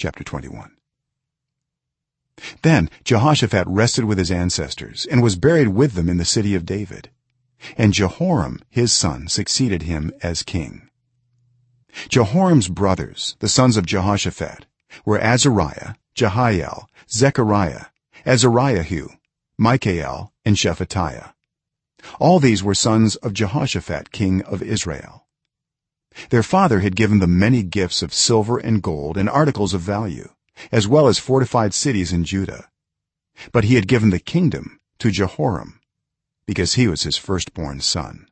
chapter 21 then jehoshaphat rested with his ancestors and was buried with them in the city of david. And jehoram his son succeeded him as king. Jehoram's brothers the sons of jehoshaphat were azariah jehiel zechariah azariahu michael and shephatiah. All these were sons of jehoshaphat king of israel their father had given them many gifts of silver and gold and articles of value as well as fortified cities in judah. But he had given the kingdom to jehoram because he was his firstborn son.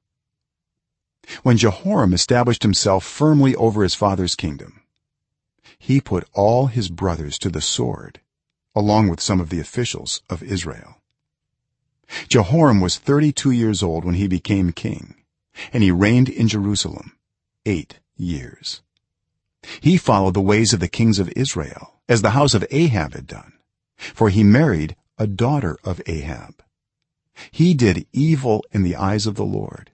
When jehoram established himself firmly over his father's kingdom he put all his brothers to the sword along with some of the officials of israel. Jehoram was 32 years old when he became king and he reigned in jerusalem 8 years. He followed the ways of the kings of israel as the house of ahab had done for he married a daughter of ahab. He did evil in the eyes of the lord.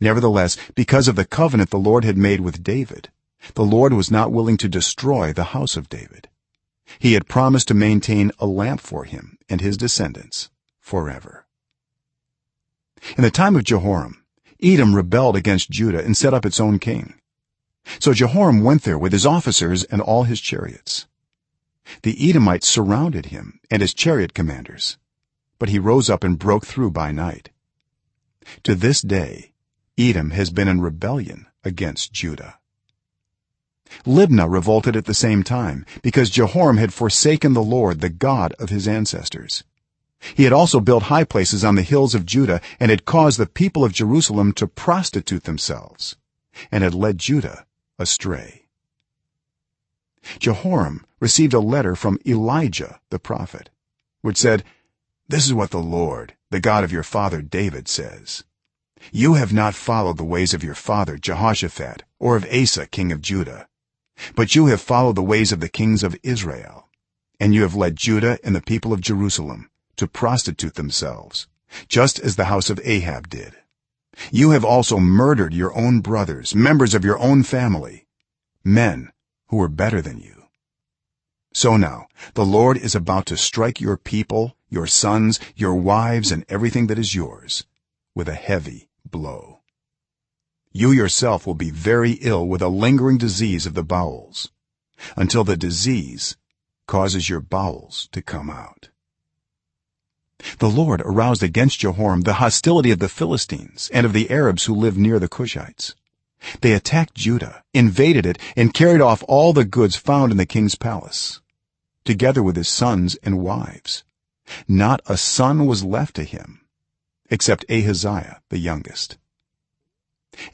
Nevertheless because of the covenant the lord had made with david the lord was not willing to destroy the house of david. He had promised to maintain a lamp for him and his descendants forever. In the time of jehoram edom rebelled against judah and set up its own king. So jehoram went there with his officers and all his chariots. The edomites surrounded him and his chariot commanders but he rose up and broke through by night. To this day edom has been in rebellion against judah. Libnah revolted at the same time because jehoram had forsaken the lord the god of his ancestors he had also built high places on the hills of judah and had caused the people of jerusalem to prostitute themselves and had led judah astray. Jehoram received a letter from elijah the prophet which said this is what the lord the god of your father david says. You have not followed the ways of your father jehoshaphat or of asa king of judah but you have followed the ways of the kings of israel and you have led judah and the people of jerusalem to prostitute themselves just as the house of ahab did. You have also murdered your own brothers members of your own family men who were better than you. So now the lord is about to strike your people your sons your wives and everything that is yours with a heavy blow. You yourself will be very ill with a lingering disease of the bowels until the disease causes your bowels to come out the lord aroused against jehoram the hostility of the philistines and of the arabs who lived near the cushites. They attacked judah invaded it and carried off all the goods found in the king's palace together with his sons and wives. Not a son was left to him except ahaziah the youngest.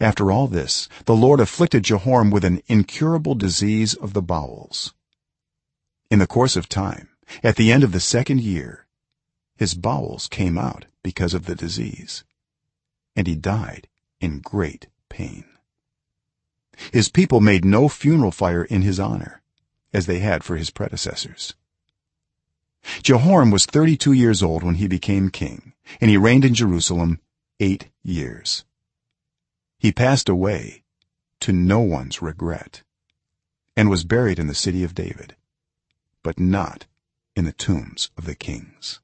After all this the lord afflicted jehoram with an incurable disease of the bowels. In the course of time at the end of the second year his bowels came out because of the disease and he died in great pain. His people made no funeral fire in his honor as they had for his predecessors. Jehoram was 32 years old when he became king and he reigned in jerusalem 8 years. He passed away to no one's regret and was buried in the city of david but not in the tombs of the kings